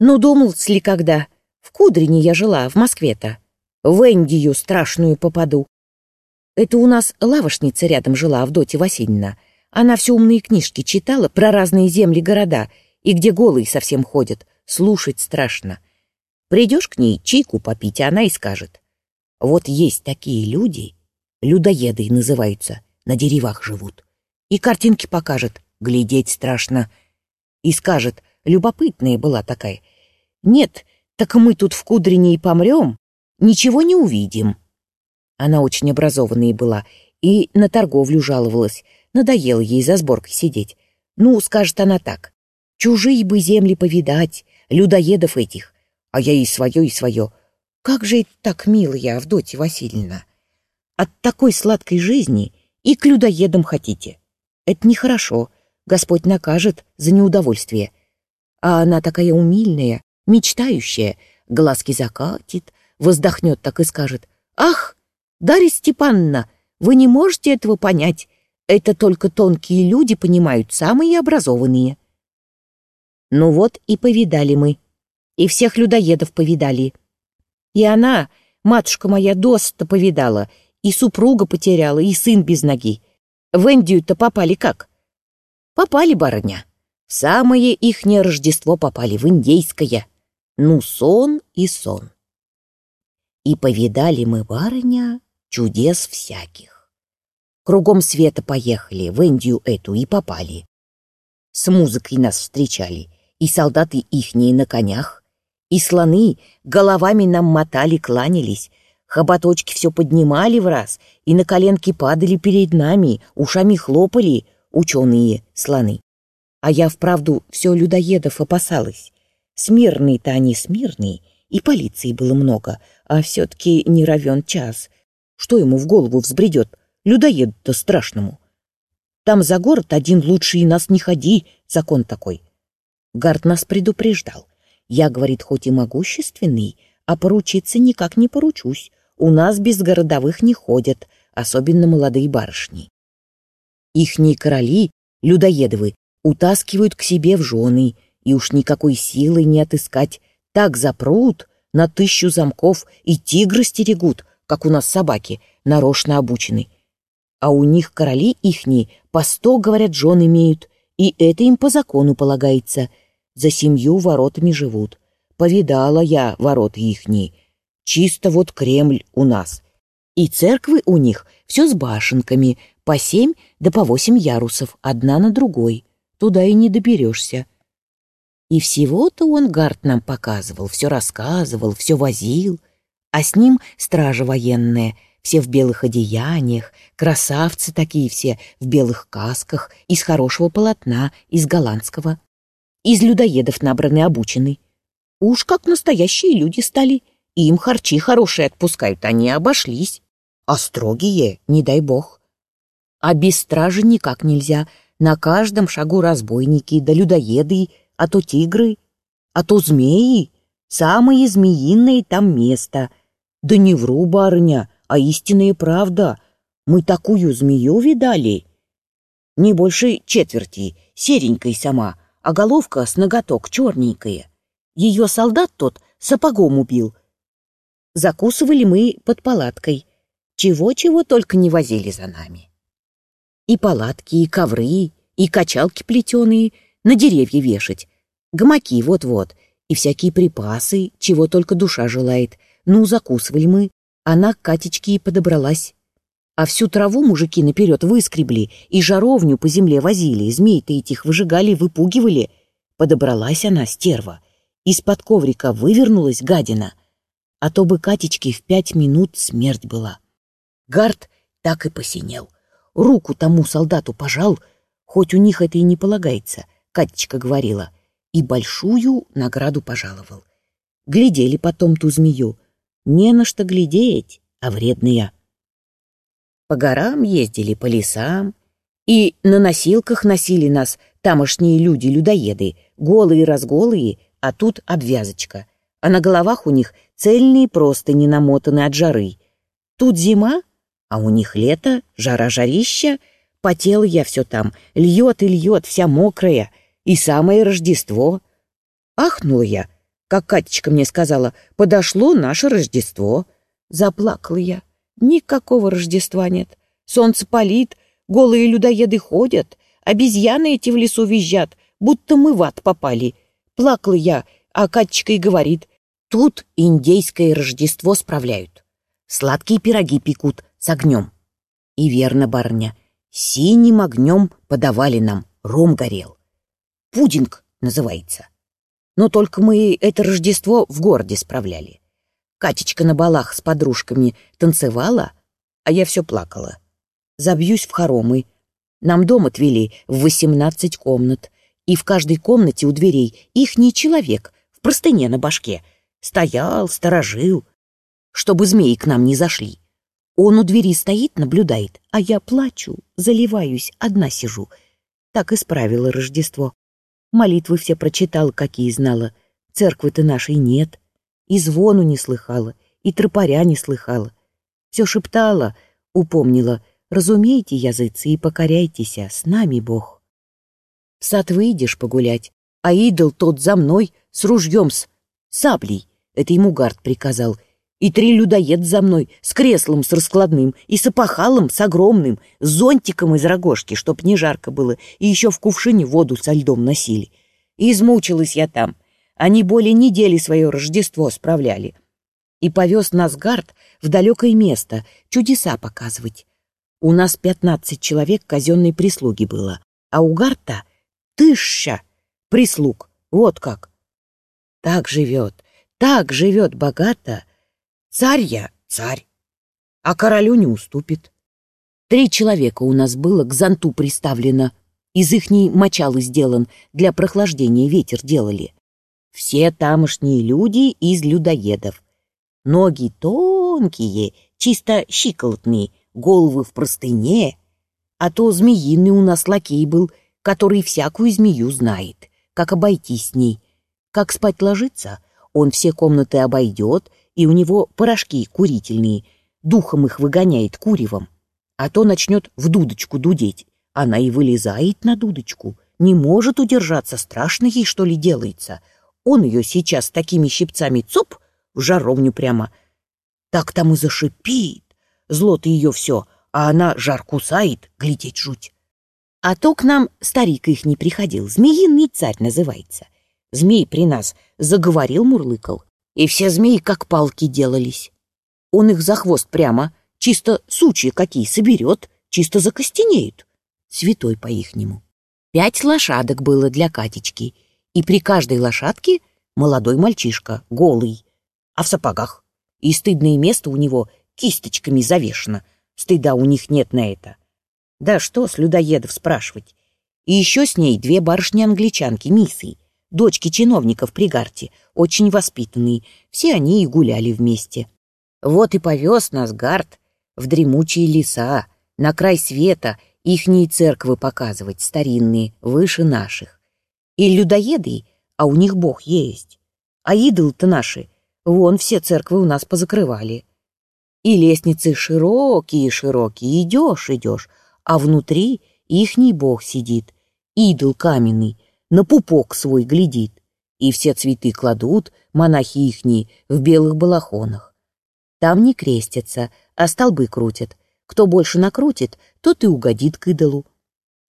Ну, думал-с ли когда? В Кудрине я жила, в Москве-то. В Индию страшную попаду. Это у нас лавошница рядом жила, Авдотья Васильевна. Она все умные книжки читала про разные земли, города, и где голые совсем ходят. Слушать страшно. Придешь к ней чайку попить, а она и скажет. Вот есть такие люди, людоеды называются, на деревах живут. И картинки покажет, глядеть страшно. И скажет, любопытная была такая. Нет, так мы тут в Кудрине и помрем, ничего не увидим. Она очень образованная была и на торговлю жаловалась. Надоело ей за сборкой сидеть. Ну, скажет она так. Чужие бы земли повидать, людоедов этих. А я и свое, и свое. Как же это так, милая Авдотья Васильевна? От такой сладкой жизни и к людоедам хотите. Это нехорошо. Господь накажет за неудовольствие. А она такая умильная, мечтающая, глазки закатит, воздохнет так и скажет. «Ах, Дарья Степановна, вы не можете этого понять. Это только тонкие люди понимают, самые образованные». Ну вот и повидали мы. И всех людоедов повидали. И она, матушка моя, досыта повидала, и супруга потеряла, и сын без ноги. В Индию-то попали как? Попали, барыня. Самое ихнее Рождество попали, в индейское. Ну, сон и сон. И повидали мы, барыня, чудес всяких. Кругом света поехали, в Индию эту и попали. С музыкой нас встречали, и солдаты ихние на конях, и слоны головами нам мотали, кланялись, хоботочки все поднимали в раз, и на коленки падали перед нами, ушами хлопали ученые слоны. А я вправду все людоедов опасалась. Смирные-то они смирные, и полиции было много, а все-таки не равен час. Что ему в голову взбредет, людоеду-то страшному? Там за город один лучше и нас не ходи, закон такой. Гард нас предупреждал. Я, говорит, хоть и могущественный, а поручиться никак не поручусь. У нас без городовых не ходят, особенно молодые барышни. Ихние короли, людоедовы, утаскивают к себе в жены, и уж никакой силы не отыскать. Так запрут, на тысячу замков и тигры стерегут, как у нас собаки, нарочно обучены. А у них короли ихние по сто, говорят, жен имеют, и это им по закону полагается. За семью воротами живут. Повидала я ворот ихние. Чисто вот Кремль у нас. И церквы у них все с башенками, по семь да по восемь ярусов, одна на другой. Туда и не доберешься. И всего-то он гард нам показывал, все рассказывал, все возил. А с ним стража военная — все в белых одеяниях, красавцы такие все, в белых касках, из хорошего полотна, из голландского. Из людоедов набраны, обучены. Уж как настоящие люди стали, им харчи хорошие отпускают, они обошлись. А строгие, не дай бог. А без стражи никак нельзя, на каждом шагу разбойники, да людоеды, а то тигры, а то змеи. Самое змеиное там место. Да не вру, барыня, а истинная правда. Мы такую змею видали. Не больше четверти, серенькой сама, а головка с ноготок черненькая. Ее солдат тот сапогом убил. Закусывали мы под палаткой. Чего-чего только не возили за нами. И палатки, и ковры, и качалки плетеные на деревья вешать, гамаки вот-вот, и всякие припасы, чего только душа желает. Ну, закусывали мы, она к Катечке и подобралась. А всю траву мужики наперед выскребли и жаровню по земле возили, змей-то этих выжигали, выпугивали. Подобралась она, стерва. Из-под коврика вывернулась гадина. А то бы Катечке в пять минут смерть была. Гард так и посинел. Руку тому солдату пожал, хоть у них это и не полагается, Катечка говорила, и большую награду пожаловал. Глядели потом ту змею, не на что глядеть, а вредные. По горам ездили, по лесам, и на носилках носили нас тамошние люди-людоеды, голые-разголые, а тут обвязочка, а на головах у них цельные простыни намотаны от жары. Тут зима, а у них лето, жара-жарища, потела я все там, льет и льет, вся мокрая, и самое Рождество. Ахнула я, как Катечка мне сказала, подошло наше Рождество. Заплакала я. Никакого Рождества нет. Солнце палит, голые людоеды ходят, обезьяны эти в лесу визжат, будто мы в ад попали. Плакала я, а Катечка и говорит, тут индейское Рождество справляют. Сладкие пироги пекут с огнем. И верно, барыня, синим огнем подавали нам, ром горел. Пудинг называется. Но только мы это Рождество в городе справляли. Катечка на балах с подружками танцевала, а я все плакала. Забьюсь в хоромы. Нам дом отвели в восемнадцать комнат, и в каждой комнате у дверей ихний человек в простыне на башке стоял, сторожил, чтобы змеи к нам не зашли. Он у двери стоит, наблюдает, а я плачу, заливаюсь, одна сижу. Так исправила Рождество. Молитвы все прочитала, какие знала. Церквы-то нашей нет. И звону не слыхала, и тропаря не слыхала. Все шептала, упомнила. Разумейте, языцы, и покоряйтесь, с нами Бог. В сад выйдешь погулять, а идол тот за мной с ружьем с саблей. Это ему гард приказал — и три людоед за мной, с креслом с раскладным, и с опахалом с огромным, с зонтиком из рогожки, чтоб не жарко было, и еще в кувшине воду со льдом носили. И измучилась я там. Они более недели свое Рождество справляли. И повез нас Гард в далекое место, чудеса показывать. У нас пятнадцать человек казенной прислуги было, а у Гарта тысяча прислуг. Вот как. Так живет, так живет богато, Царь я — царь, а королю не уступит. Три человека у нас было к зонту приставлено, из ихней мочалы сделан, для прохлаждения ветер делали. Все тамошние люди из людоедов. Ноги тонкие, чисто щиколотные, головы в простыне. А то змеиный у нас лакей был, который всякую змею знает, как обойтись с ней. Как спать ложиться, он все комнаты обойдет и у него порошки курительные, духом их выгоняет куревом. А то начнет в дудочку дудеть. Она и вылезает на дудочку. Не может удержаться, страшно ей, что ли, делается. Он ее сейчас такими щипцами цоп в жаровню прямо. Так там и зашипит. Зло-то ее все, а она жар кусает, глядеть жуть. А то к нам старик их не приходил, змеиный царь называется. Змей при нас заговорил, мурлыкал и все змеи как палки делались. Он их за хвост прямо, чисто сучья какие соберет, чисто закостенеют. Святой по-ихнему. Пять лошадок было для Катечки, и при каждой лошадке молодой мальчишка, голый, а в сапогах. И стыдное место у него кисточками завешено. Стыда у них нет на это. Да что с людоедов спрашивать. И еще с ней две барышни-англичанки, миссы дочки чиновников при Гарте, очень воспитанные, все они и гуляли вместе. Вот и повез нас Гарт в дремучие леса, на край света, ихние церквы показывать, старинные, выше наших. И людоеды, а у них бог есть. А идолы-то наши, вон все церквы у нас позакрывали. И лестницы широкие-широкие, идешь, идешь, а внутри ихний бог сидит, идол каменный, на пупок свой глядит, и все цветы кладут, монахи ихние, в белых балахонах. Там не крестятся, а столбы крутят. Кто больше накрутит, тот и угодит к идолу.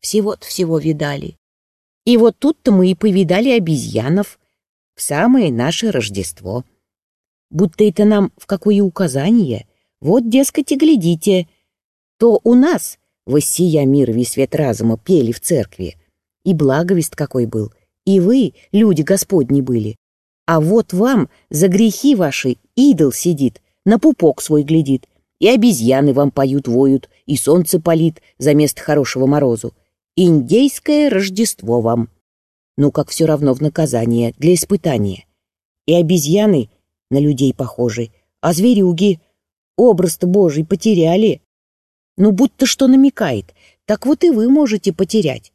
Всего-то всего видали. И вот тут-то мы и повидали обезьянов в самое наше Рождество. Будто это нам в какое указание. Вот, дескать, и глядите. То у нас, воссия мир весь свет разума, пели в церкви, и благовест какой был, и вы, люди Господни, были. А вот вам за грехи ваши идол сидит, на пупок свой глядит, и обезьяны вам поют, воют, и солнце палит за место хорошего морозу. Индейское Рождество вам. Ну, как все равно в наказание, для испытания. И обезьяны на людей похожи, а зверюги образ-то Божий потеряли. Ну, будто что намекает, так вот и вы можете потерять.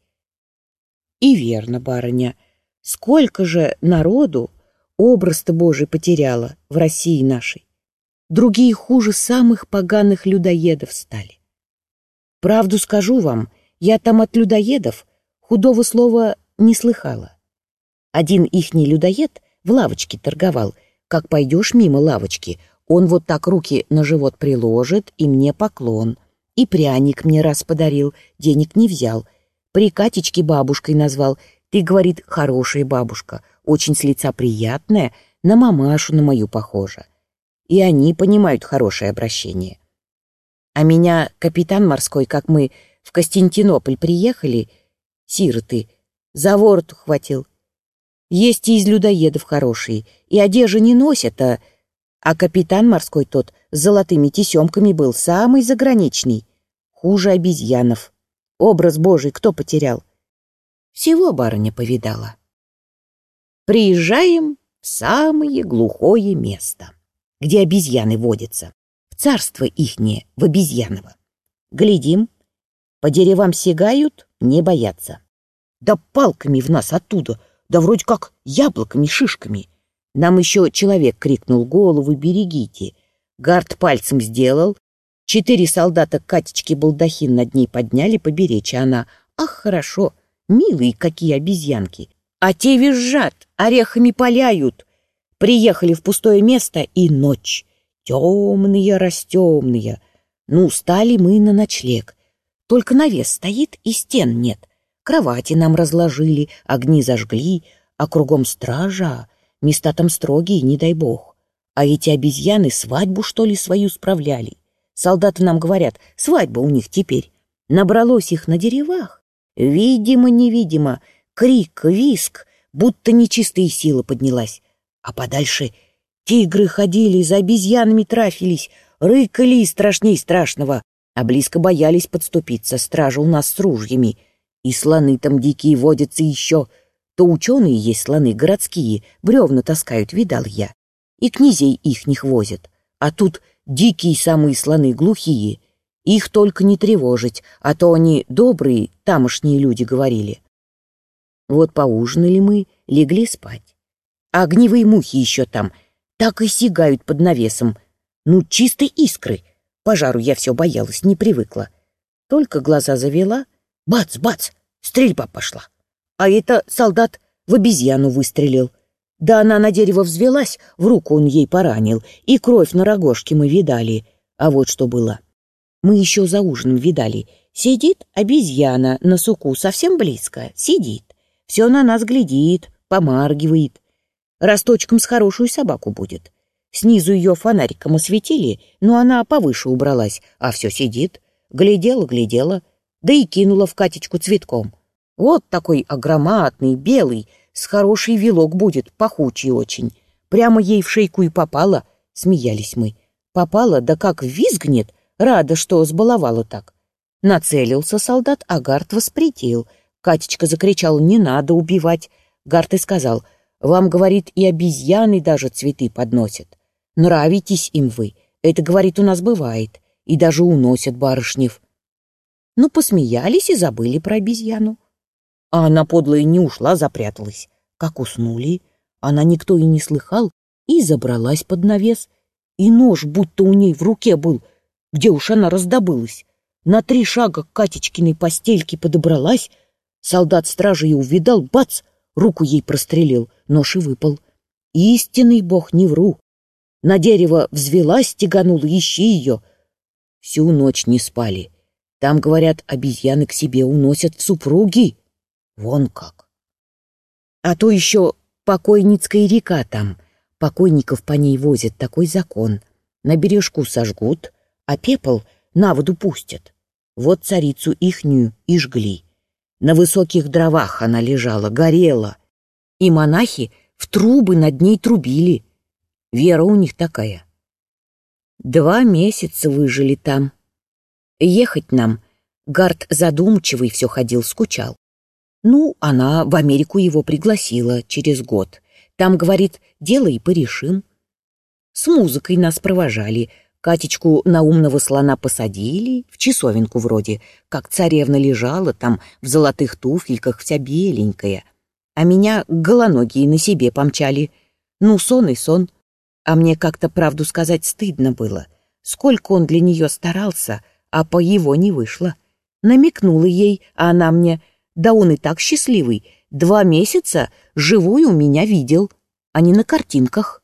И верно, барыня, сколько же народу образ-то Божий потеряла в России нашей. Другие хуже самых поганых людоедов стали. Правду скажу вам, я там от людоедов худого слова не слыхала. Один ихний людоед в лавочке торговал. Как пойдешь мимо лавочки, он вот так руки на живот приложит и мне поклон. И пряник мне раз подарил, денег не взял. При Катечке бабушкой назвал. Ты, говорит, хорошая бабушка, очень с лица приятная, на мамашу на мою похожа. И они понимают хорошее обращение. А меня капитан морской, как мы в Константинополь приехали, сироты, за ворот ухватил. Есть и из людоедов хорошие, и одежды не носят, а... А капитан морской тот с золотыми тесемками был самый заграничный. Хуже обезьянов. Образ Божий кто потерял? Всего барыня повидала. Приезжаем в самое глухое место, где обезьяны водятся. В царство ихнее, в обезьяново. Глядим, по деревам сигают, не боятся. Да палками в нас оттуда, да вроде как яблоками, шишками. Нам еще человек крикнул «Голову берегите!» Гард пальцем сделал. Четыре солдата Катечки балдахин над ней подняли поберечь, а она «Ах, хорошо! Милые какие обезьянки! А те визжат, орехами поляют!» Приехали в пустое место, и ночь. Темные, растемные. Ну, стали мы на ночлег. Только навес стоит, и стен нет. Кровати нам разложили, огни зажгли, а кругом стража. Места там строгие, не дай бог. А эти обезьяны свадьбу, что ли, свою справляли? Солдаты нам говорят, свадьба у них теперь. Набралось их на деревах. Видимо-невидимо, крик, виск, будто нечистая сила поднялась. А подальше тигры ходили, за обезьянами трафились, рыкали страшней страшного, а близко боялись подступиться, стража у нас с ружьями — и слоны там дикие водятся еще. То ученые есть слоны городские, бревна таскают, видал я. И князей ихних возят. А тут дикие самые слоны, глухие. Их только не тревожить, а то они добрые, тамошние люди говорили. Вот поужинали мы, легли спать. А огневые мухи еще там, так и сигают под навесом. Ну, чистой искры. Пожару я все боялась, не привыкла. Только глаза завела — Бац-бац! Стрельба пошла. А это солдат в обезьяну выстрелил. Да она на дерево взвелась, в руку он ей поранил, и кровь на рогожке мы видали. А вот что было. Мы еще за ужином видали. Сидит обезьяна на суку совсем близко, сидит. Все на нас глядит, помаргивает. Росточком с хорошую собаку будет. Снизу ее фонариком осветили, но она повыше убралась, а все сидит. Глядела, глядела, да и кинула в Катечку цветком. Вот такой огроматный, белый, с хороший вилок будет, пахучий очень. Прямо ей в шейку и попала, смеялись мы. Попала, да как визгнет, рада, что сбаловала так. Нацелился солдат, а Гарт воспретил. Катечка закричала, не надо убивать. Гарт и сказал, вам, говорит, и обезьяны даже цветы подносят. Нравитесь им вы, это, говорит, у нас бывает, и даже уносят барышнев ну, посмеялись и забыли про обезьяну. А она подлая не ушла, запряталась. Как уснули, она никто и не слыхал, и забралась под навес. И нож будто у ней в руке был, где уж она раздобылась. На три шага к Катечкиной постельке подобралась, солдат стражи ее увидал, бац, руку ей прострелил, нож и выпал. Истинный бог, не вру. На дерево взвелась, тяганула, ищи ее. Всю ночь не спали. Там, говорят, обезьяны к себе уносят в супруги. Вон как. А то еще покойницкая река там. Покойников по ней возят, такой закон. На бережку сожгут, а пепел на воду пустят. Вот царицу ихнюю и жгли. На высоких дровах она лежала, горела. И монахи в трубы над ней трубили. Вера у них такая. Два месяца выжили там. Ехать нам. Гард задумчивый все ходил, скучал. Ну, она в Америку его пригласила через год. Там, говорит, делай порешим. С музыкой нас провожали. Катечку на умного слона посадили, в часовенку вроде, как царевна лежала там в золотых туфельках вся беленькая. А меня голоногие на себе помчали. Ну, сон и сон. А мне как-то правду сказать стыдно было. Сколько он для нее старался, а по его не вышло. Намекнула ей, а она мне, да он и так счастливый, два месяца живую меня видел. а не на картинках.